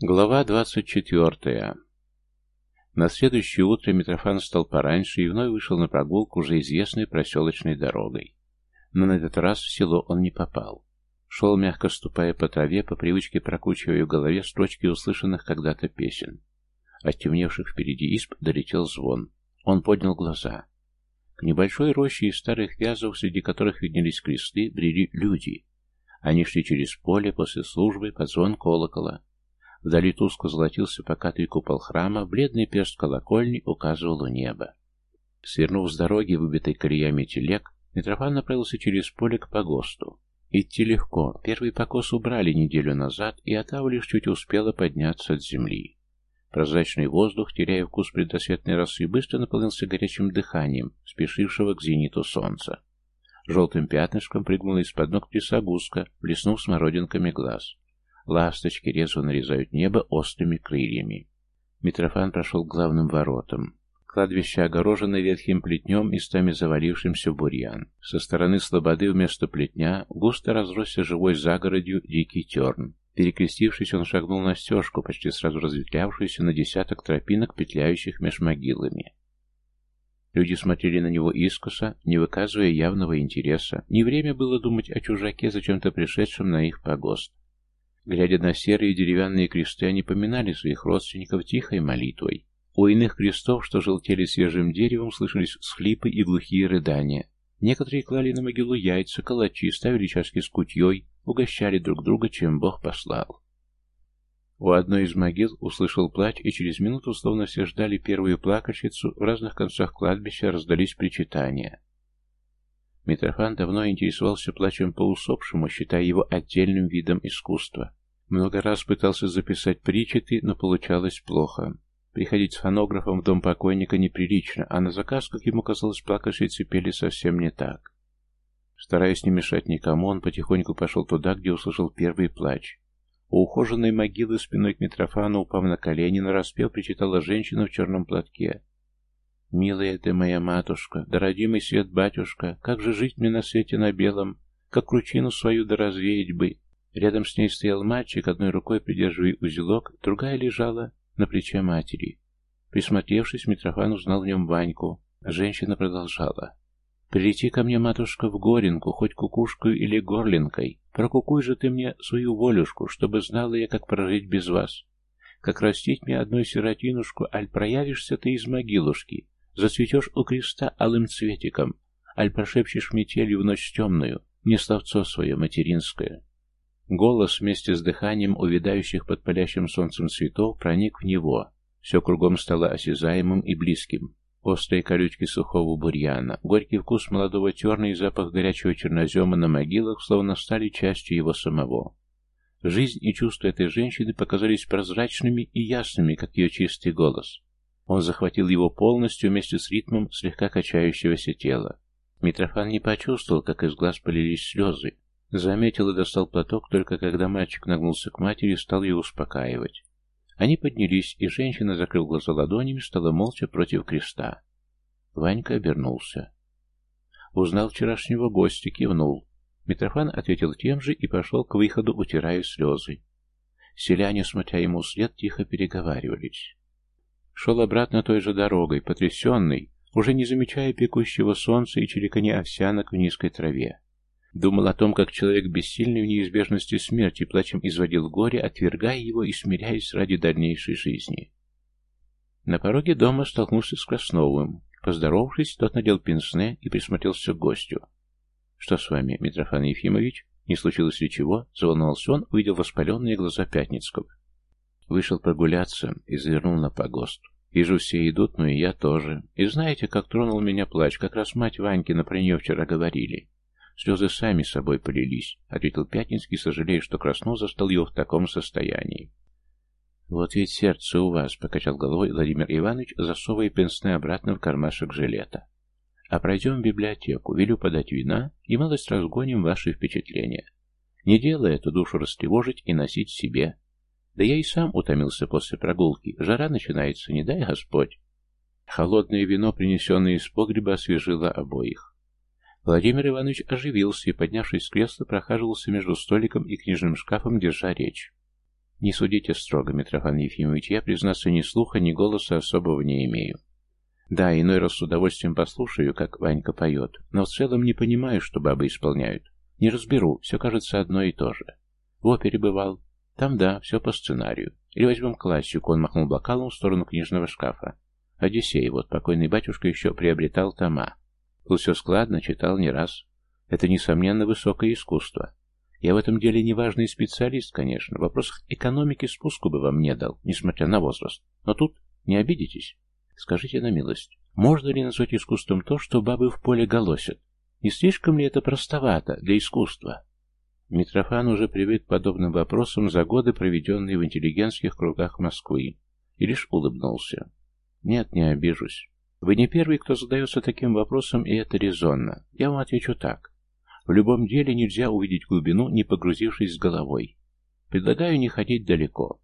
Глава двадцать четвертая. На следующее утро Митрофан встал пораньше и вновь вышел на прогулку уже известной проселочной дорогой. Но на этот раз в село он не попал. Шел, мягко ступая по траве, по привычке прокручивая в голове строчки услышанных когда-то песен. От темневших впереди исп долетел звон. Он поднял глаза. К небольшой роще из старых вязов, среди которых виднелись кресты, брели люди. Они шли через поле после службы под звон колокола, Вдали тускло золотился покатый купол храма, бледный перст колокольни указывал у неба. Свернув с дороги, выбитой колеями телег, Митрофан направился через поле к погосту. Идти легко. Первый покос убрали неделю назад, и Атава лишь чуть успела подняться от земли. Прозрачный воздух, теряя вкус предрассветной росы, быстро наполнился горячим дыханием, спешившего к зениту солнца. Желтым пятнышком прыгнула из-под ног присогузка, блеснув смородинками глаз. Ласточки резво нарезают небо острыми крыльями. Митрофан прошел к главным воротам. Кладбище огорожено ветхим плетнем, местами завалившимся в бурьян. Со стороны слободы вместо плетня густо разросся живой загородью дикий терн. Перекрестившись, он шагнул на стежку, почти сразу разветвлявшуюся на десяток тропинок, петляющих меж могилами. Люди смотрели на него искоса, не выказывая явного интереса. Не время было думать о чужаке, зачем-то пришедшем на их погост. Глядя на серые деревянные кресты, они поминали своих родственников тихой молитвой. У иных крестов, что желтели свежим деревом, слышались схлипы и глухие рыдания. Некоторые клали на могилу яйца, калачи, ставили чашки с кутьей, угощали друг друга, чем Бог послал. У одной из могил услышал плач, и через минуту, словно все ждали первую плакальщицу, в разных концах кладбища раздались причитания. Митрофан давно интересовался плачем по усопшему, считая его отдельным видом искусства. Много раз пытался записать причеты, но получалось плохо. Приходить с фонографом в дом покойника неприлично, а на заказ, как ему казалось, плакальщицы пели совсем не так. Стараясь не мешать никому, он потихоньку пошел туда, где услышал первый плач. У ухоженной могилы спиной к Митрофану, упав на колени, нараспев причитала женщина в черном платке. «Милая ты моя матушка, да родимый свет батюшка, как же жить мне на свете на белом, как кручину свою да развеять бы!» Рядом с ней стоял мальчик, одной рукой придерживая узелок, другая лежала на плече матери. Присмотревшись, Митрофан узнал в нем Ваньку. Женщина продолжала. «Прилети ко мне, матушка, в горенку, хоть кукушкой или горлинкой. Прокукуй же ты мне свою волюшку, чтобы знала я, как прожить без вас. Как растить мне одну сиротинушку, аль проявишься ты из могилушки, Зацветешь у креста алым цветиком, аль прошепчешь метелью в ночь темную, не словцо свое материнское. Голос вместе с дыханием увядающих под палящим солнцем цветов проник в него. Все кругом стало осязаемым и близким. Острые колючки сухого бурьяна, горький вкус молодого терна и запах горячего чернозема на могилах словно стали частью его самого. Жизнь и чувства этой женщины показались прозрачными и ясными, как ее чистый голос. Он захватил его полностью вместе с ритмом слегка качающегося тела. Митрофан не почувствовал, как из глаз полились слезы. Заметил и достал платок, только когда мальчик нагнулся к матери и стал ее успокаивать. Они поднялись, и женщина, закрыв глаза ладонями, стала молча против креста. Ванька обернулся. Узнал вчерашнего гостя, кивнул. Митрофан ответил тем же и пошел к выходу, утирая слезы. Селяне, смотря ему вслед, тихо переговаривались. Шел обратно той же дорогой, потрясенный, уже не замечая пекущего солнца и чириканья овсянок в низкой траве. Думал о том, как человек бессильный в неизбежности смерти плачем изводил горе, отвергая его и смиряясь ради дальнейшей жизни. На пороге дома столкнулся с Красновым. Поздоровавшись, тот надел пенсне и присмотрелся к гостю. «Что с вами, Митрофан Ефимович? Не случилось ли чего?» Заволновался он, увидел воспаленные глаза Пятницкого. Вышел прогуляться и завернул на погост. Вижу, все идут, но и я тоже. И знаете, как тронул меня плач, как раз мать Ванькина про нее вчера говорили. Слезы сами собой полились, ответил Пятницкий, сожалея, что Краснов застал его в таком состоянии. «Вот ведь сердце у вас», — покачал головой Владимир Иванович, засовывая пенсне обратно в кармашек жилета. «А пройдем в библиотеку, велю подать вина и малость разгоним ваши впечатления. Не делая эту душу растревожить и носить себе, да я и сам утомился после прогулки. Жара начинается, не дай Господь. Холодное вино, принесенное из погреба, освежило обоих. Владимир Иванович оживился и, поднявшись с кресла, прохаживался между столиком и книжным шкафом, держа речь. Не судите строго, Митрофан Ефимович, я, признаться, ни слуха, ни голоса особого не имею. Да, иной раз с удовольствием послушаю, как Ванька поет, но в целом не понимаю, что бабы исполняют. Не разберу, все кажется одно и то же. В опере бывал. Там да, все по сценарию. Или возьмем классику, он махнул бокалом в сторону книжного шкафа. Одиссей, вот покойный батюшка еще приобретал тома. Был все складно, читал не раз. Это, несомненно, высокое искусство. Я в этом деле не важный специалист, конечно. В вопросах экономики спуску бы вам не дал, несмотря на возраст. Но тут не обидитесь. Скажите на милость, можно ли назвать искусством то, что бабы в поле голосят? Не слишком ли это простовато для искусства? Митрофан уже привык к подобным вопросам за годы, проведенные в интеллигентских кругах Москвы, и лишь улыбнулся. Нет, не обижусь. Вы не первый, кто задается таким вопросом, и это резонно. Я вам отвечу так. В любом деле нельзя увидеть глубину, не погрузившись с головой. Предлагаю не ходить далеко.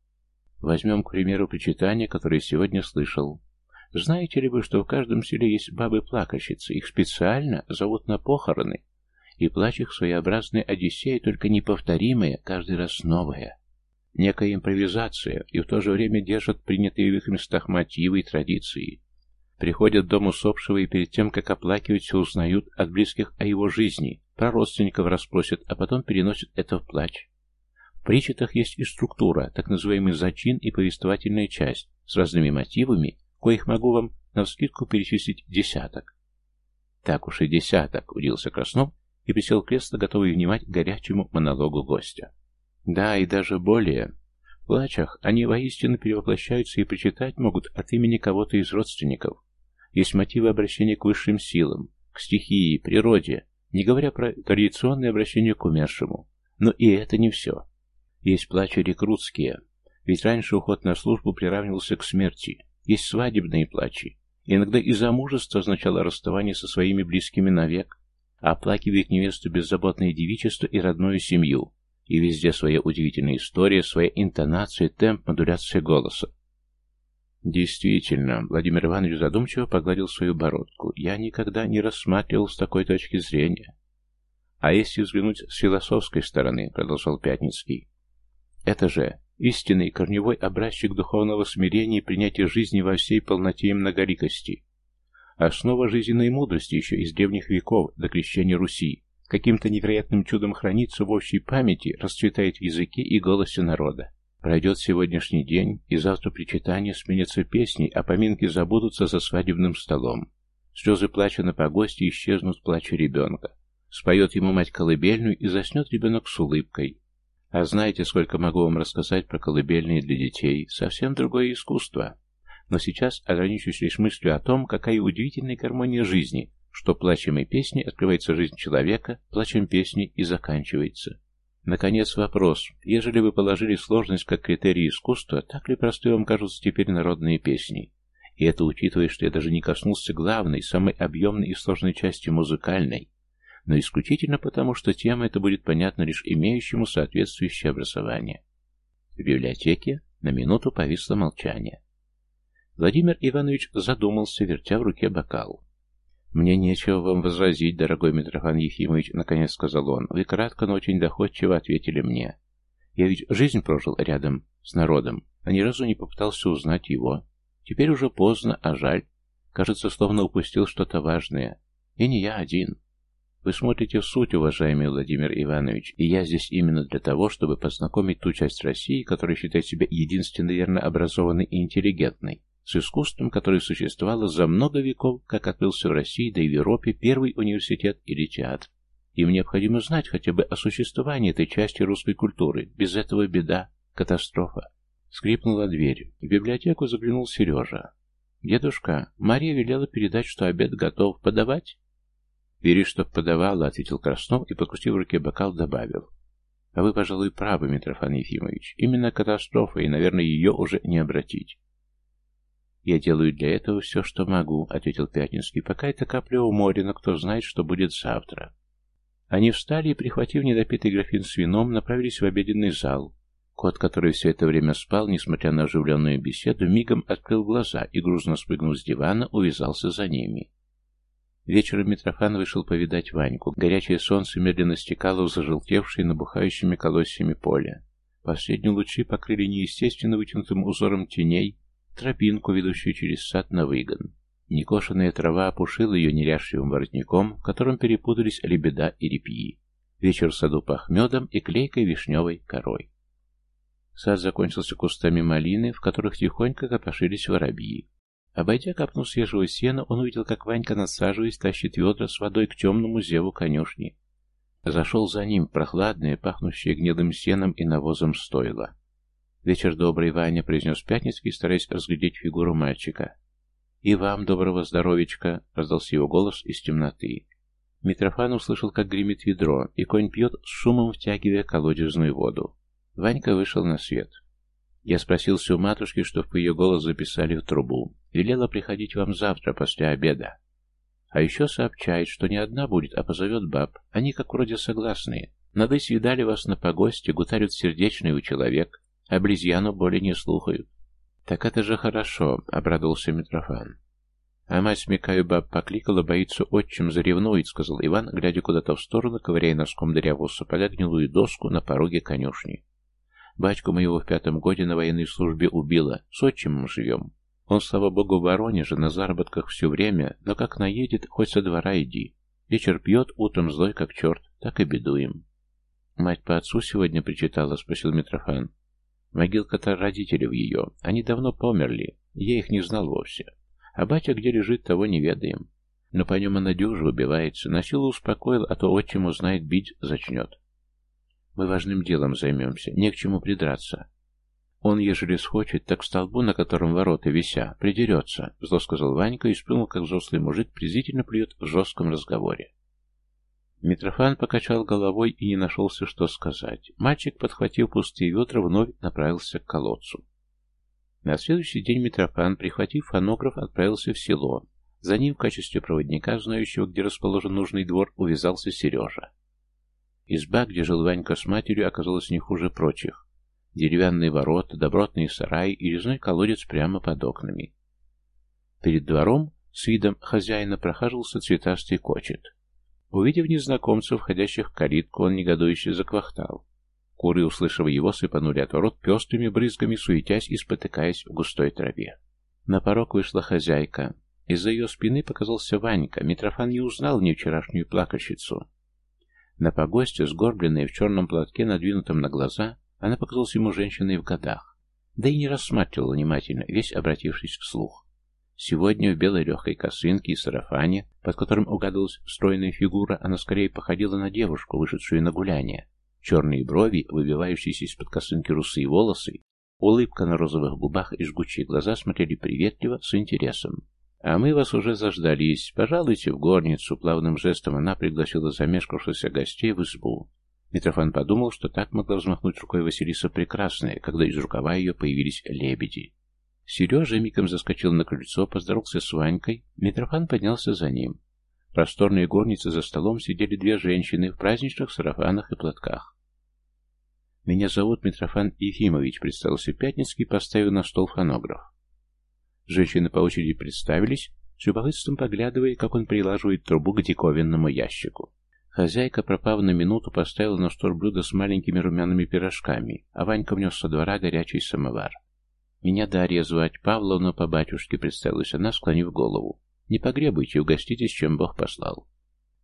Возьмем, к примеру, причитание, которое сегодня слышал. Знаете ли вы, что в каждом селе есть бабы-плакальщицы? Их специально зовут на похороны. И плач их своеобразная одиссея, только неповторимая, каждый раз новая. Некая импровизация, и в то же время держат принятые в их местах мотивы и традиции. Приходят дом усопшего и перед тем, как оплакивать, все узнают от близких о его жизни, про родственников расспросят, а потом переносят это в плач. В причетах есть и структура, так называемый зачин и повествовательная часть, с разными мотивами, коих могу вам навскидку перечислить десяток. Так уж и десяток, удился Краснов и присел в кресло, готовый внимать горячему монологу гостя. Да, и даже более. В плачах они воистину перевоплощаются и прочитать могут от имени кого-то из родственников. Есть мотивы обращения к высшим силам, к стихии, природе, не говоря про традиционное обращение к умершему. Но и это не все. Есть плачи рекрутские, ведь раньше уход на службу приравнивался к смерти, есть свадебные плачи. Иногда и замужество означало расставание со своими близкими навек, оплакивает невесту беззаботное девичество и родную семью. И везде своя удивительная история, своя интонация, темп, модуляция голоса. Действительно, Владимир Иванович задумчиво погладил свою бородку. Я никогда не рассматривал с такой точки зрения. А если взглянуть с философской стороны, продолжал Пятницкий, это же истинный корневой образчик духовного смирения и принятия жизни во всей полноте и многоликости. Основа жизненной мудрости еще из древних веков до крещения Руси каким-то невероятным чудом хранится в общей памяти, расцветает в языке и голосе народа. Пройдет сегодняшний день, и завтра причитания сменятся песней, а поминки забудутся за свадебным столом. Слезы плача на погосте исчезнут плача ребенка. Споет ему мать колыбельную, и заснет ребенок с улыбкой. А знаете, сколько могу вам рассказать про колыбельные для детей? Совсем другое искусство. Но сейчас ограничусь лишь мыслью о том, какая удивительная гармония жизни, что плачем и песней открывается жизнь человека, плачем песни и заканчивается. Наконец вопрос. Ежели вы положили сложность как критерий искусства, так ли просты вам кажутся теперь народные песни? И это учитывая, что я даже не коснулся главной, самой объемной и сложной части музыкальной, но исключительно потому, что тема эта будет понятна лишь имеющему соответствующее образование. В библиотеке на минуту повисло молчание. Владимир Иванович задумался, вертя в руке бокал. «Мне нечего вам возразить, дорогой Митрофан Ефимович», — наконец сказал он. «Вы кратко, но очень доходчиво ответили мне. Я ведь жизнь прожил рядом с народом, а ни разу не попытался узнать его. Теперь уже поздно, а жаль. Кажется, словно упустил что-то важное. И не я один». Вы смотрите в суть, уважаемый Владимир Иванович, и я здесь именно для того, чтобы познакомить ту часть России, которая считает себя единственно верно образованной и интеллигентной, с искусством, которое существовало за много веков, как открылся в России, да и в Европе первый университет или театр. Им необходимо знать хотя бы о существовании этой части русской культуры. Без этого беда, катастрофа. Скрипнула дверь. В библиотеку заглянул Сережа. «Дедушка, Мария велела передать, что обед готов. Подавать?» «Бери, чтоб подавала», — ответил Краснов и, подкусив в руке бокал, добавил. «А вы, пожалуй, правы, Митрофан Ефимович. Именно катастрофа, и, наверное, ее уже не обратить». «Я делаю для этого все, что могу», — ответил Пятницкий. «Пока это капля у моря, но кто знает, что будет завтра». Они встали и, прихватив недопитый графин с вином, направились в обеденный зал. Кот, который все это время спал, несмотря на оживленную беседу, мигом открыл глаза и, грузно спрыгнув с дивана, увязался за ними. Вечером Митрофан вышел повидать Ваньку. Горячее солнце медленно стекало в зажелтевшее набухающими колосьями поле. Последние лучи покрыли неестественно вытянутым узором теней тропинку, ведущую через сад на выгон. Некошенная трава опушила ее неряшливым воротником, в котором перепутались лебеда и репьи. Вечер в саду пах медом и клейкой вишневой корой. Сад закончился кустами малины, в которых тихонько копошились воробьи. Обойдя копну свежего сена, он увидел, как Ванька, насаживаясь, тащит ведра с водой к темному зеву конюшни. Зашел за ним, прохладное, пахнущее гнилым сеном и навозом стойло. «Вечер добрый, Ваня», — произнес Пятницкий, стараясь разглядеть фигуру мальчика. «И вам доброго здоровечка!» — раздался его голос из темноты. Митрофан услышал, как гремит ведро, и конь пьет с шумом, втягивая колодезную воду. Ванька вышел на свет. Я спросился у матушки, чтоб ее голос записали в трубу. Велела приходить вам завтра после обеда. А еще сообщает, что не одна будет, а позовет баб. Они как вроде согласные. Надысь видали вас на погосте, гутарят сердечный у человек, близьяну более не слухают. «Так это же хорошо», — обрадовался Митрофан. «А мать, смекаю, баб покликала, боится отчим, заревнует», — сказал Иван, глядя куда-то в сторону, ковыряя носком дырявого сапога гнилую доску на пороге конюшни. «Батьку моего в пятом годе на военной службе убила, с отчимом живем. Он, слава богу, в Воронеже, на заработках все время, но как наедет, хоть со двора иди. Вечер пьет, утром злой как черт, так и бедуем». «Мать по отцу сегодня причитала?» — спросил Митрофан. Могилка-то родителей ее. Они давно померли. Я их не знал вовсе. А батя где лежит, того не ведаем. Но по нем она дюже убивается. На силу успокоил, а то отчим узнает, бить зачнет. Мы важным делом займемся. Не к чему придраться. Он, ежели схочет, так к столбу, на котором ворота вися, придерется, — зло сказал Ванька и сплюнул, как взрослый мужик, презрительно плюет в жестком разговоре. Митрофан покачал головой и не нашелся, что сказать. Мальчик, подхватив пустые ведра, вновь направился к колодцу. На следующий день Митрофан, прихватив фонограф, отправился в село. За ним в качестве проводника, знающего, где расположен нужный двор, увязался Сережа. Изба, где жил Ванька с матерью, оказалась не хуже прочих. Деревянные ворота, добротные сараи и резной колодец прямо под окнами. Перед двором с видом хозяина прохаживался цветастый кочет. Увидев незнакомцев, входящих в калитку, он негодующе заквахтал. Куры, услышав его, сыпанули от ворот пестрыми брызгами, суетясь и спотыкаясь в густой траве. На порог вышла хозяйка. Из-за ее спины показался Ванька. Митрофан не узнал ни вчерашнюю плакальщицу. На погосте, сгорбленная в черном платке, надвинутом на глаза, она показалась ему женщиной в годах. Да и не рассматривала внимательно, весь обратившись вслух. Сегодня в белой легкой косынке и сарафане, под которым угадывалась стройная фигура, она скорее походила на девушку, вышедшую на гуляние. Черные брови, выбивающиеся из-под косынки русые волосы, улыбка на розовых губах и жгучие глаза смотрели приветливо, с интересом. «А мы вас уже заждались. Пожалуйте в горницу». Плавным жестом она пригласила замешкавшихся гостей в избу. Митрофан подумал, что так могла взмахнуть рукой Василиса Прекрасная, когда из рукава ее появились лебеди. Сережа мигом заскочил на крыльцо, поздоровался с Ванькой. Митрофан поднялся за ним. В просторной горнице за столом сидели две женщины в праздничных сарафанах и платках. «Меня зовут Митрофан Ефимович», — представился Пятницкий, поставив на стол фонограф. Женщины по очереди представились, с любопытством поглядывая, как он прилаживает трубу к диковинному ящику. Хозяйка, пропав на минуту, поставила на стол блюдо с маленькими румяными пирожками, а Ванька внес со двора горячий самовар. «Меня Дарья звать, Павловна по батюшке», — представилась она, склонив голову. «Не погребуйте, угоститесь, чем Бог послал».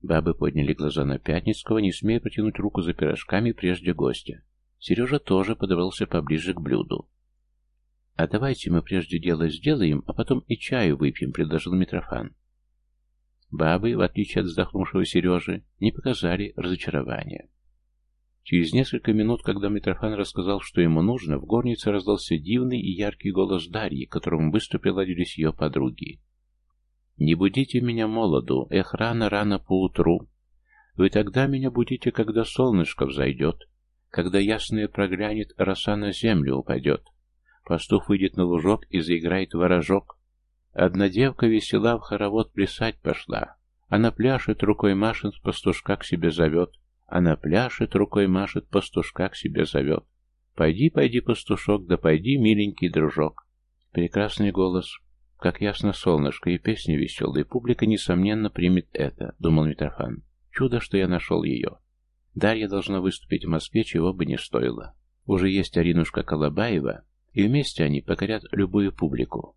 Бабы подняли глаза на Пятницкого, не смея протянуть руку за пирожками прежде гостя. Сережа тоже подобрался поближе к блюду. «А давайте мы прежде дело сделаем, а потом и чаю выпьем», — предложил Митрофан. Бабы, в отличие от вздохнувшего Сережи, не показали разочарования. Через несколько минут, когда Митрофан рассказал, что ему нужно, в горнице раздался дивный и яркий голос Дарьи, которому быстро приладились ее подруги. «Не будите меня молоду, эх, рано-рано поутру. Вы тогда меня будите, когда солнышко взойдет, когда ясное проглянет, роса на землю упадет. Пастух выйдет на лужок и заиграет ворожок. Одна девка весела в хоровод плясать пошла. Она пляшет, рукой машет, пастушка к себе зовет. Она пляшет, рукой машет, пастушка к себе зовет. «Пойди, пойди, пастушок, да пойди, миленький дружок». Прекрасный голос, как ясно солнышко, и песня веселая, публика, несомненно, примет это, думал Митрофан. Чудо, что я нашел ее. Дарья должна выступить в Москве, чего бы не стоило. Уже есть Аринушка Колобаева, и вместе они покорят любую публику.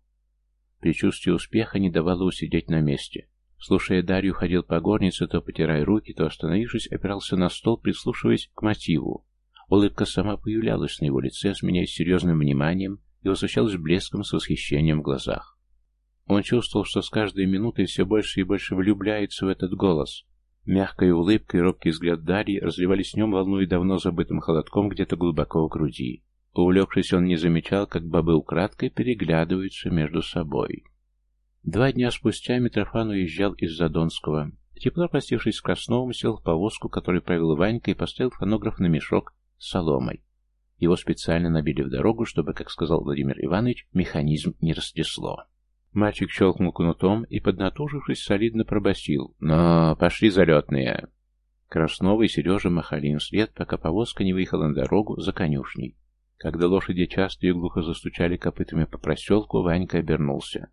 Причувствие успеха не давало усидеть на месте. Слушая Дарью, ходил по горнице, то потирая руки, то, остановившись, опирался на стол, прислушиваясь к мотиву. Улыбка сама появлялась на его лице, сменяясь серьезным вниманием и возвращалась блеском с восхищением в глазах. Он чувствовал, что с каждой минутой все больше и больше влюбляется в этот голос. Мягкая улыбка и робкий взгляд Дарьи разливались в нем волной давно забытым холодком где-то глубоко в груди. Увлекшись, он не замечал, как бабы украдкой переглядываются между собой. Два дня спустя Митрофан уезжал из Задонского. Тепло простившись с Красновым, сел в повозку, которую провел Ванька, и поставил фонограф на мешок с соломой. Его специально набили в дорогу, чтобы, как сказал Владимир Иванович, механизм не растрясло. Мальчик щелкнул кнутом и, поднатужившись, солидно пробасил. «Но пошли залетные!» Краснова и Сережа махали им след, пока повозка не выехала на дорогу за конюшней. Когда лошади часто и глухо застучали копытами по проселку, Ванька обернулся.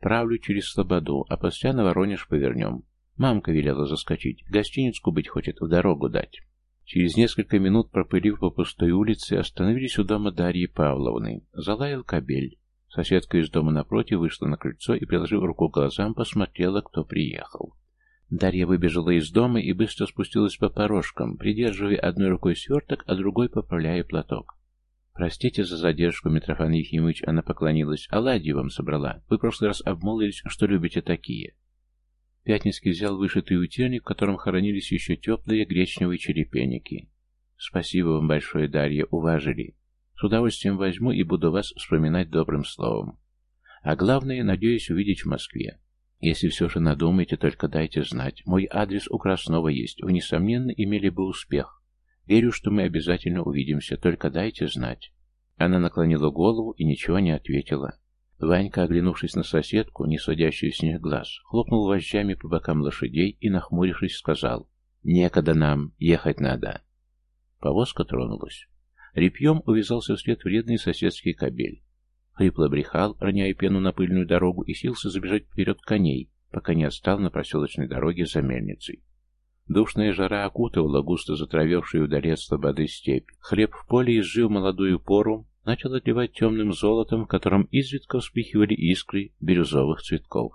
Правлю через Слободу, а после на Воронеж повернем. Мамка велела заскочить, гостиницку быть хочет, в дорогу дать. Через несколько минут, пропылив по пустой улице, остановились у дома Дарьи Павловны. Залаял кабель. Соседка из дома напротив вышла на крыльцо и, приложив руку к глазам, посмотрела, кто приехал. Дарья выбежала из дома и быстро спустилась по порожкам, придерживая одной рукой сверток, а другой поправляя платок. «Простите за задержку, Митрофан Ефимович», — она поклонилась. «Оладьи вам собрала. Вы в прошлый раз обмолвились, что любите такие». Пятницкий взял вышитый утельник, в котором хоронились еще теплые гречневые черепенники. «Спасибо вам большое, Дарья, уважили. С удовольствием возьму и буду вас вспоминать добрым словом. А главное, надеюсь увидеть в Москве. Если все же надумаете, только дайте знать. Мой адрес у Краснова есть. Вы, несомненно, имели бы успех. Верю, что мы обязательно увидимся, только дайте знать». Она наклонила голову и ничего не ответила. Ванька, оглянувшись на соседку, не сводящую с них глаз, хлопнул вожжами по бокам лошадей и, нахмурившись, сказал «Некогда нам, ехать надо». Повозка тронулась. Репьем увязался вслед вредный соседский кобель. Хрипло брехал, роняя пену на пыльную дорогу, и сился забежать вперед коней, пока не отстал на проселочной дороге за мельницей. Душная жара окутывала густо затравевшую вдали слободы степь. Хлеб в поле, изжив молодую пору, начал отливать темным золотом, в котором изредка вспыхивали искры бирюзовых цветков.